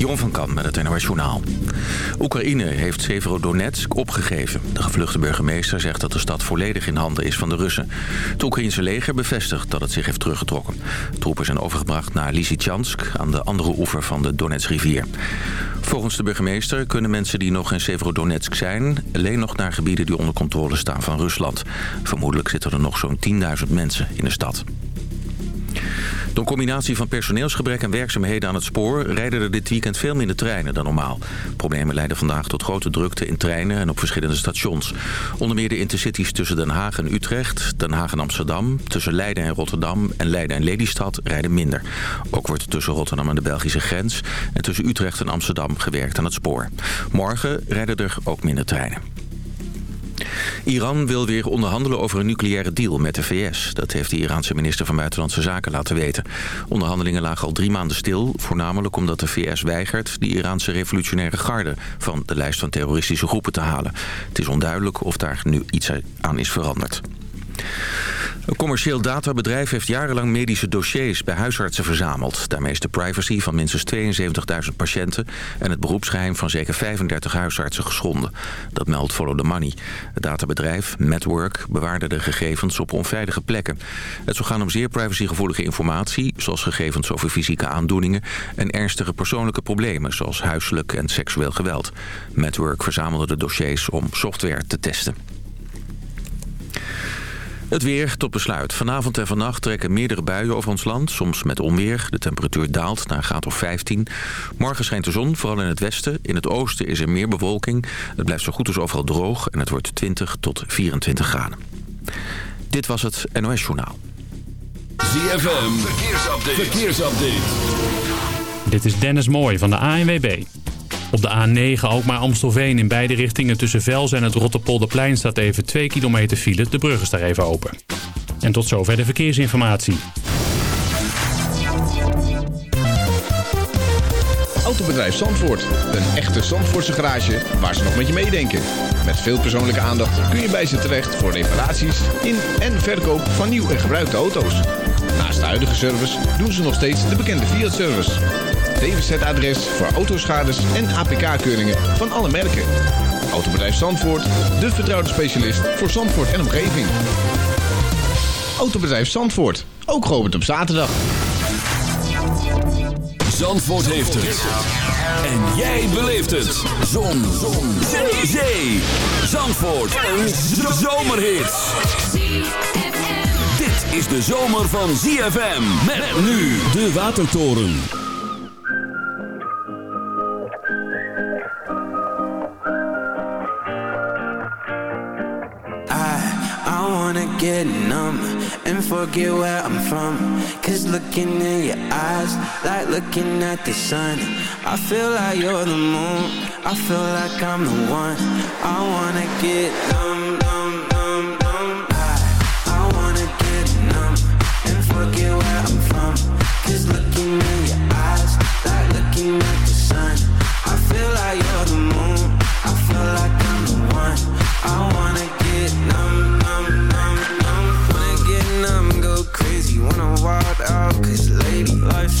Jon van Kam met het NOS Journaal. Oekraïne heeft Severodonetsk opgegeven. De gevluchte burgemeester zegt dat de stad volledig in handen is van de Russen. Het Oekraïnse leger bevestigt dat het zich heeft teruggetrokken. Troepen zijn overgebracht naar Lysychansk aan de andere oever van de Donetsrivier. Volgens de burgemeester kunnen mensen die nog in Severodonetsk zijn... alleen nog naar gebieden die onder controle staan van Rusland. Vermoedelijk zitten er nog zo'n 10.000 mensen in de stad. Door combinatie van personeelsgebrek en werkzaamheden aan het spoor... rijden er dit weekend veel minder treinen dan normaal. Problemen leiden vandaag tot grote drukte in treinen en op verschillende stations. Onder meer de intercities tussen Den Haag en Utrecht, Den Haag en Amsterdam... tussen Leiden en Rotterdam en Leiden en Lelystad rijden minder. Ook wordt tussen Rotterdam en de Belgische grens... en tussen Utrecht en Amsterdam gewerkt aan het spoor. Morgen rijden er ook minder treinen. Iran wil weer onderhandelen over een nucleaire deal met de VS. Dat heeft de Iraanse minister van Buitenlandse Zaken laten weten. Onderhandelingen lagen al drie maanden stil. Voornamelijk omdat de VS weigert de Iraanse revolutionaire garde... van de lijst van terroristische groepen te halen. Het is onduidelijk of daar nu iets aan is veranderd. Een commercieel databedrijf heeft jarenlang medische dossiers bij huisartsen verzameld. Daarmee is de privacy van minstens 72.000 patiënten en het beroepsgeheim van zeker 35 huisartsen geschonden. Dat meldt Follow the Money. Het databedrijf, Network, bewaarde de gegevens op onveilige plekken. Het zou gaan om zeer privacygevoelige informatie, zoals gegevens over fysieke aandoeningen en ernstige persoonlijke problemen, zoals huiselijk en seksueel geweld. Network verzamelde de dossiers om software te testen. Het weer tot besluit. Vanavond en vannacht trekken meerdere buien over ons land. Soms met onweer. De temperatuur daalt naar een graad of 15. Morgen schijnt de zon, vooral in het westen. In het oosten is er meer bewolking. Het blijft zo goed als overal droog. En het wordt 20 tot 24 graden. Dit was het NOS Journaal. ZFM. Verkeersupdate. Verkeersupdate. Dit is Dennis Mooij van de ANWB. Op de A9 ook maar Amstelveen in beide richtingen tussen Vels en het Rotterpolderplein staat even 2 kilometer file. De brug is daar even open. En tot zover de verkeersinformatie. Autobedrijf Zandvoort. Een echte Zandvoortse garage waar ze nog met je meedenken. Met veel persoonlijke aandacht kun je bij ze terecht voor reparaties in en verkoop van nieuw en gebruikte auto's. Naast de huidige service doen ze nog steeds de bekende Fiat-service. DWZ-adres voor autoschades en APK-keuringen van alle merken. Autobedrijf Zandvoort, de vertrouwde specialist voor Zandvoort en omgeving. Autobedrijf Zandvoort, ook geopend op zaterdag. Zandvoort heeft het. En jij beleeft het. Zon. Zon. Zee. Zee. Zandvoort. Een zomerhit. Dit is de zomer van ZFM. Met nu de Watertoren. Get numb and forget where I'm from. Cause looking in your eyes, like looking at the sun. I feel like you're the moon, I feel like I'm the one. I wanna get numb, numb, numb, numb. I, I wanna get numb and forget where I'm from. Cause looking in your eyes, like looking at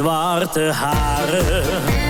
zwarte haren.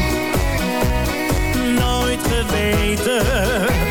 vergeten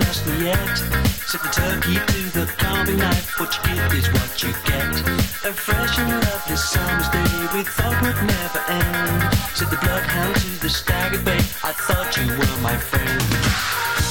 lost yet. Set the turkey to the carving knife. What you give is what you get. A fresh and lovely summer's day we thought would never end. Set the bloodhound to the staggered bay. I thought you were my friend.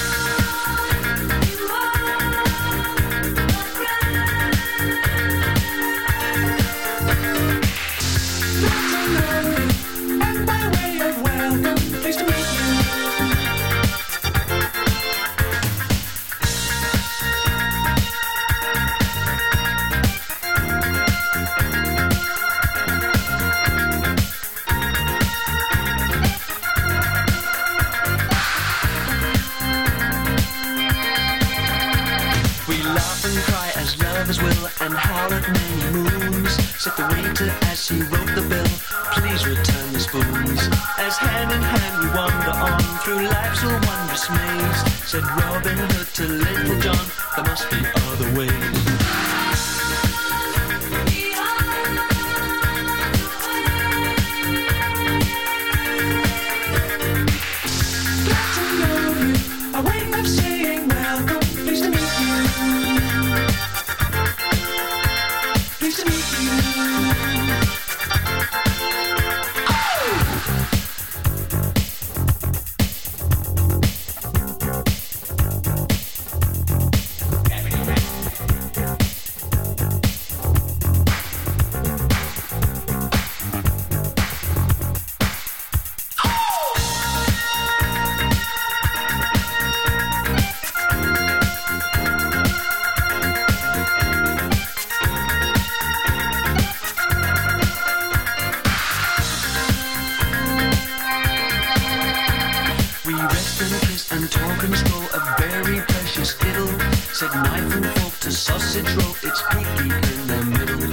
and tool control a very precious fiddle. Said knife and fork to sausage roll, it's peaky in the middle.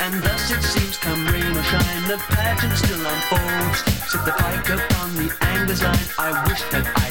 And thus it seems, come rain or shine, the pageant still unfolds. Said the pike upon the angler's line, I wish that I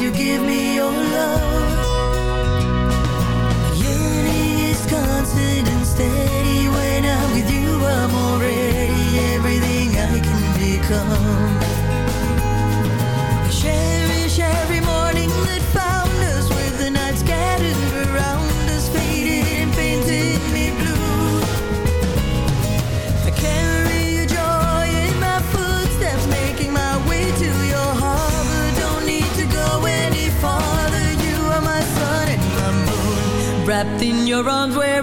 You give me your love. in your arms where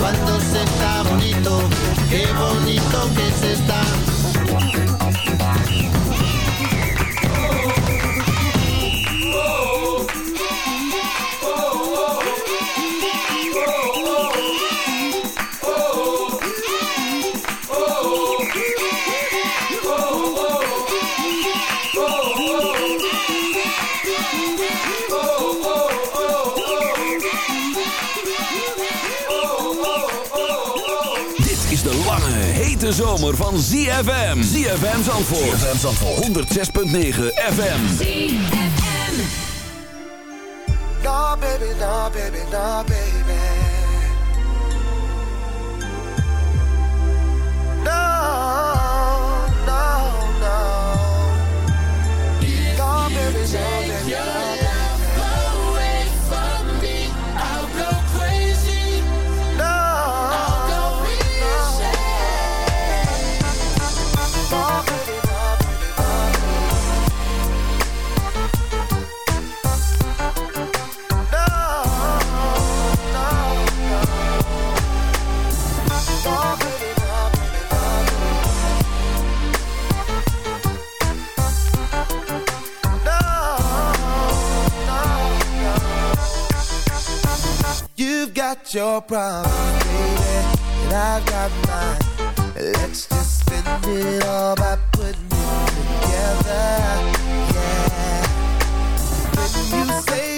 Cuando se está bonito. Qué bonito que se está. Zomer van ZFM. ZFM Zandvoort. ZFM Zandvoort. 106.9 FM. No, baby, no, baby, no, baby. Got your problems, baby, and I've got mine. Let's just spend it all by putting it together. Yeah. When you say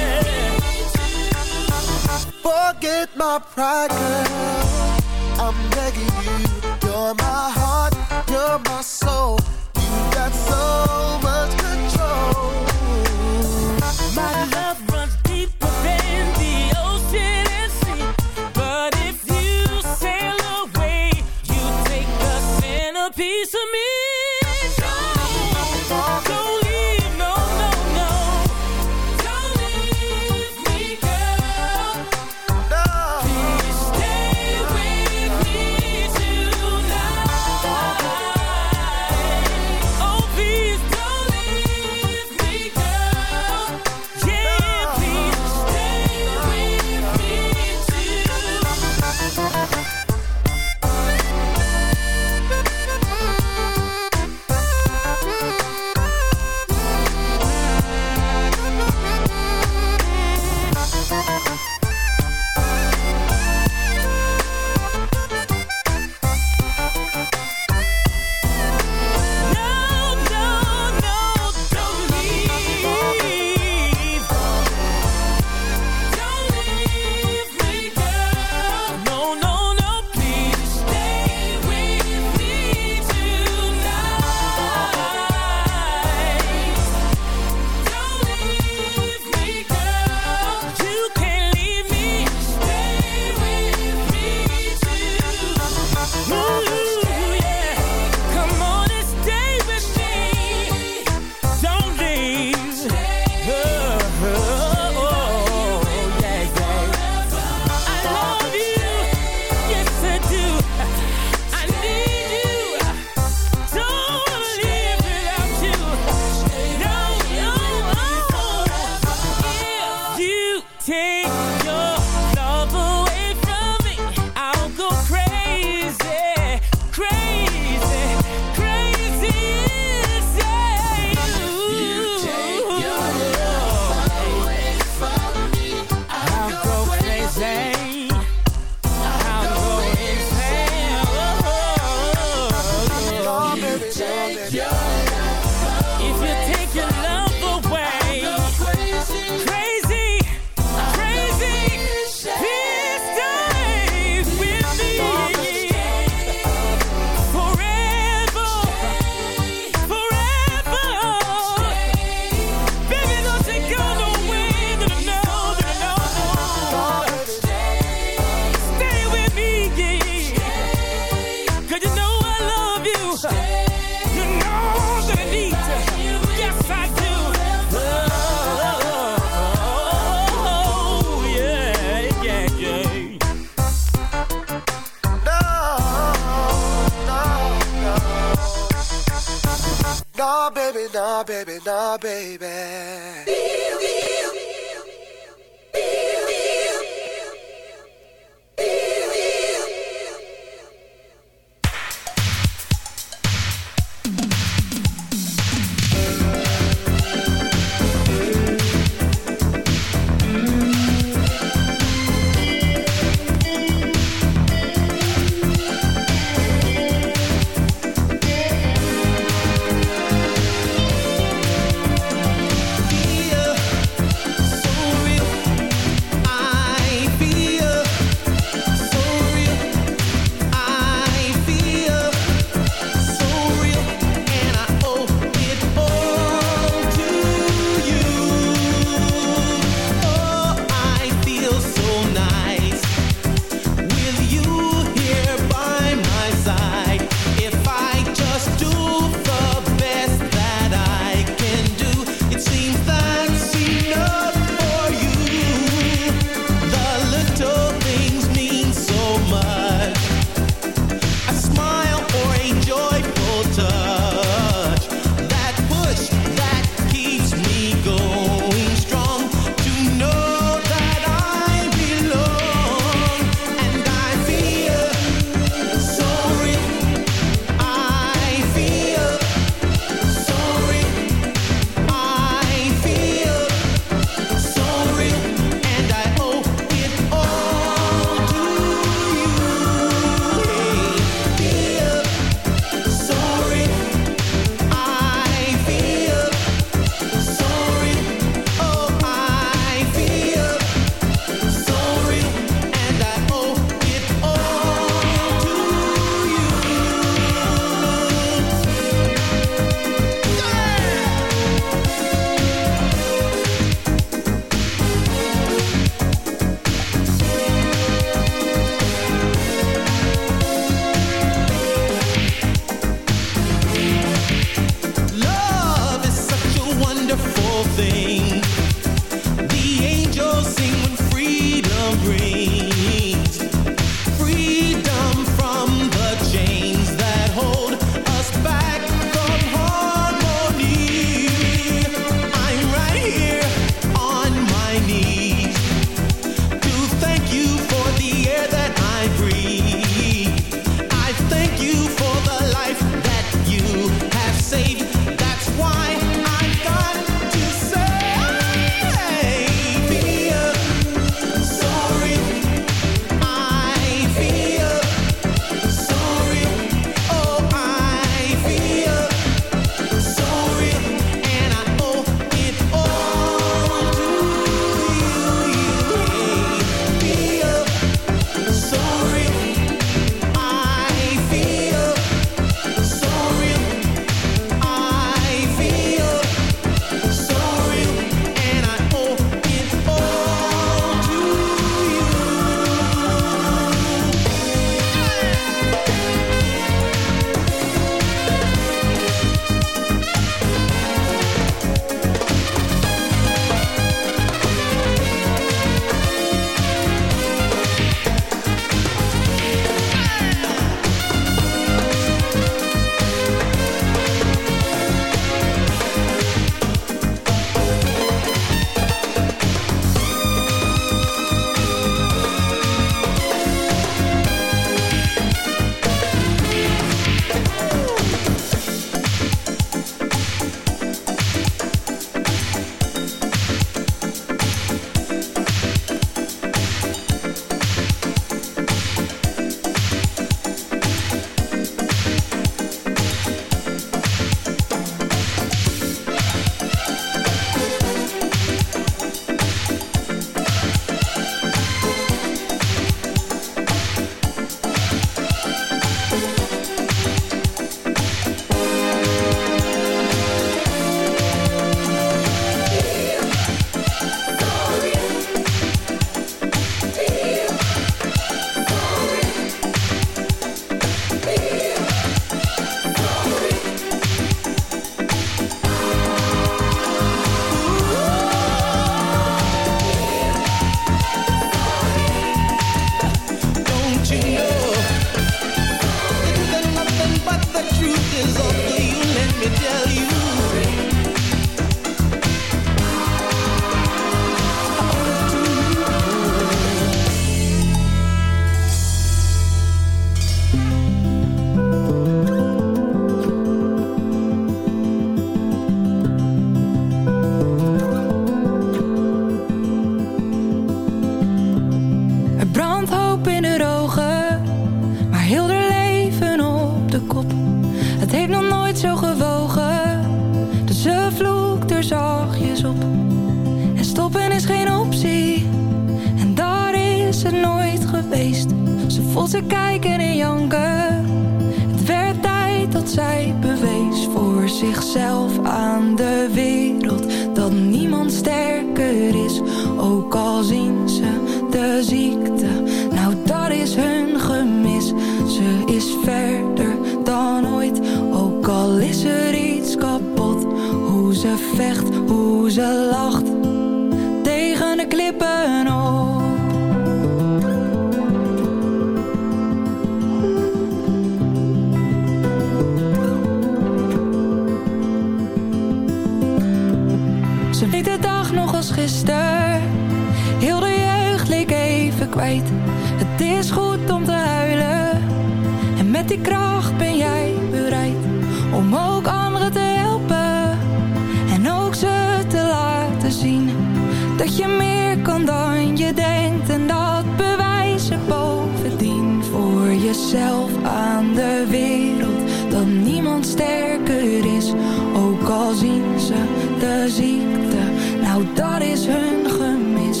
Nou, dat is hun gemis.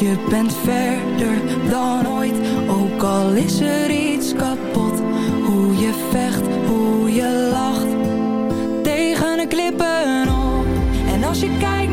Je bent verder dan ooit, ook al is er iets kapot. Hoe je vecht, hoe je lacht, tegen de klippen op. En als je kijkt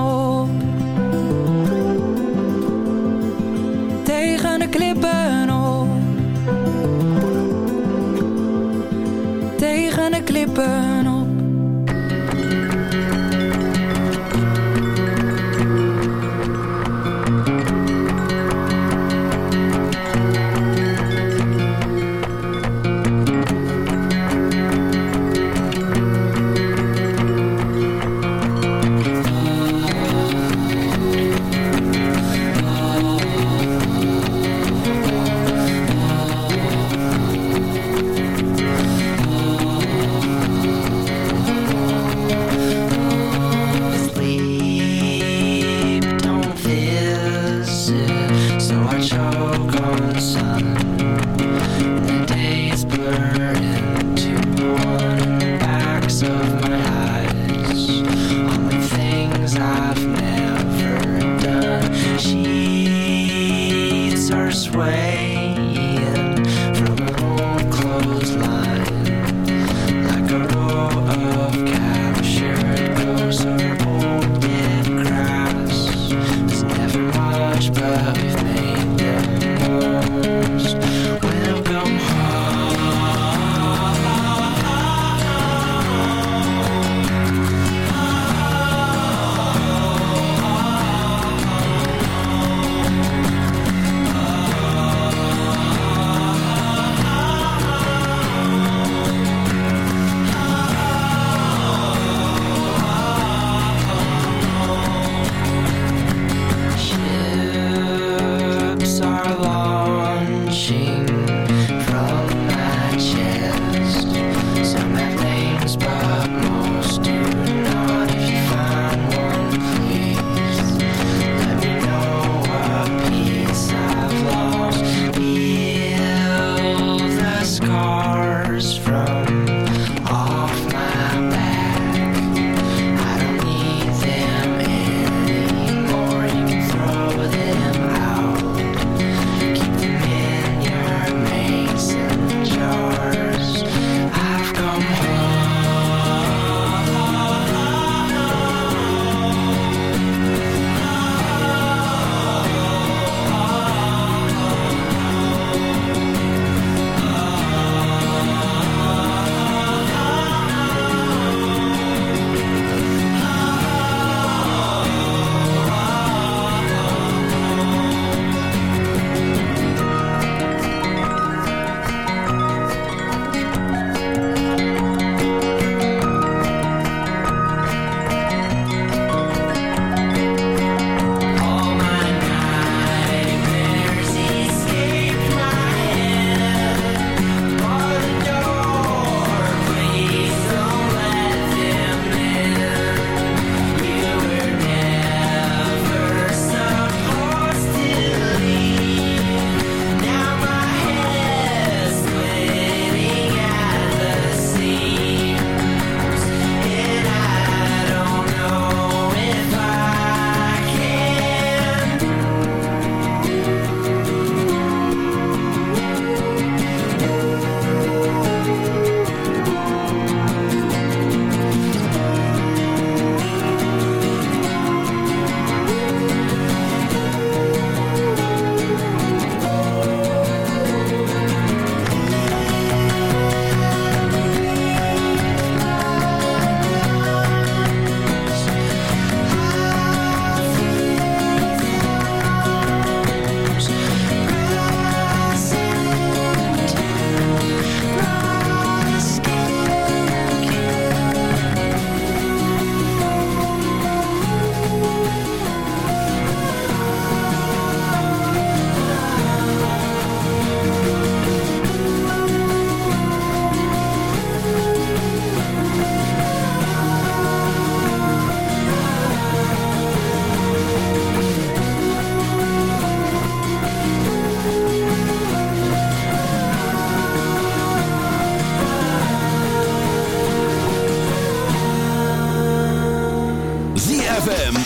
Burn.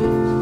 Amen.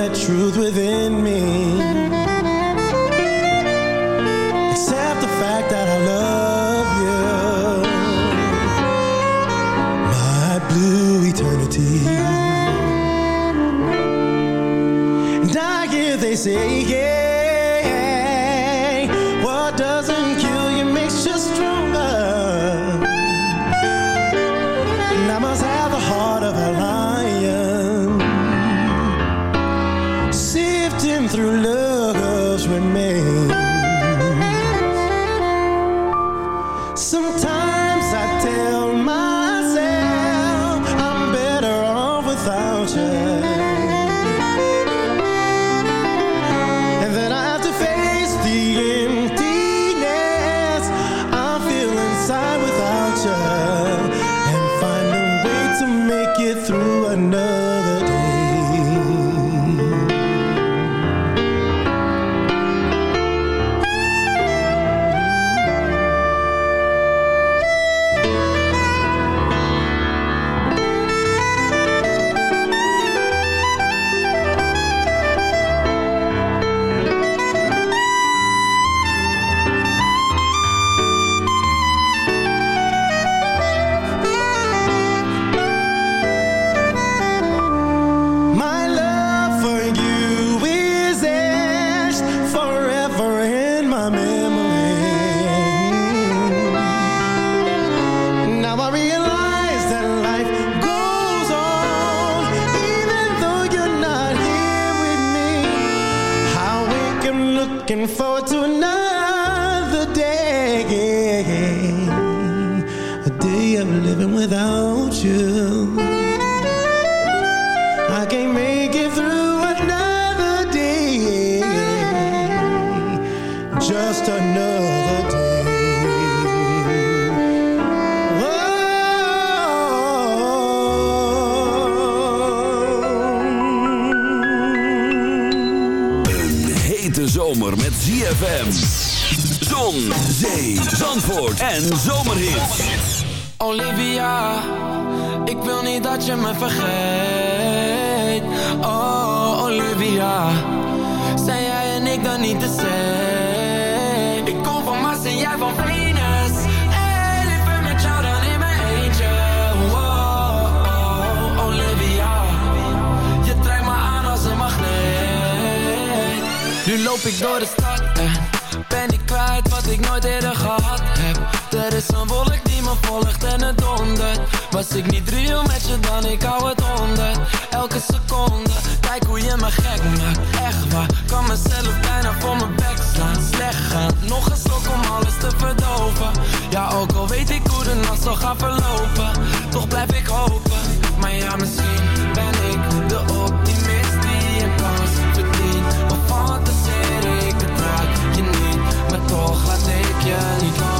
That truth within me. Accept the fact that I love you, my blue eternity. And I hear they say, yeah, day of living without you. I can't make it through another day. Just another day. Een hete zomer met ZFM. Zon, zee, zandvoort en zomerhits. Olivia, ik wil niet dat je me vergeet. Oh, Olivia, zijn jij en ik dan niet de same? Ik kom van Mars en jij van Venus. Hey, liever met jou dan in mijn eentje. Oh, oh, Olivia, je trekt me aan als een magneet. Nu loop ik door de stad en ben ik kwijt wat ik nooit eerder gehad heb. Er is een wolk volgt en het dondert. Was ik niet real met je dan, ik hou het honderd. Elke seconde, kijk hoe je me gek maakt. Echt waar, kan mezelf bijna voor mijn bek slaan. Slecht gaan, nog een slok om alles te verdoven. Ja, ook al weet ik hoe de nacht zal gaan verlopen. Toch blijf ik hopen, maar ja, misschien ben ik de optimist die een kans verdient. Of fantaseer ik het raak je niet, maar toch laat ik je niet los.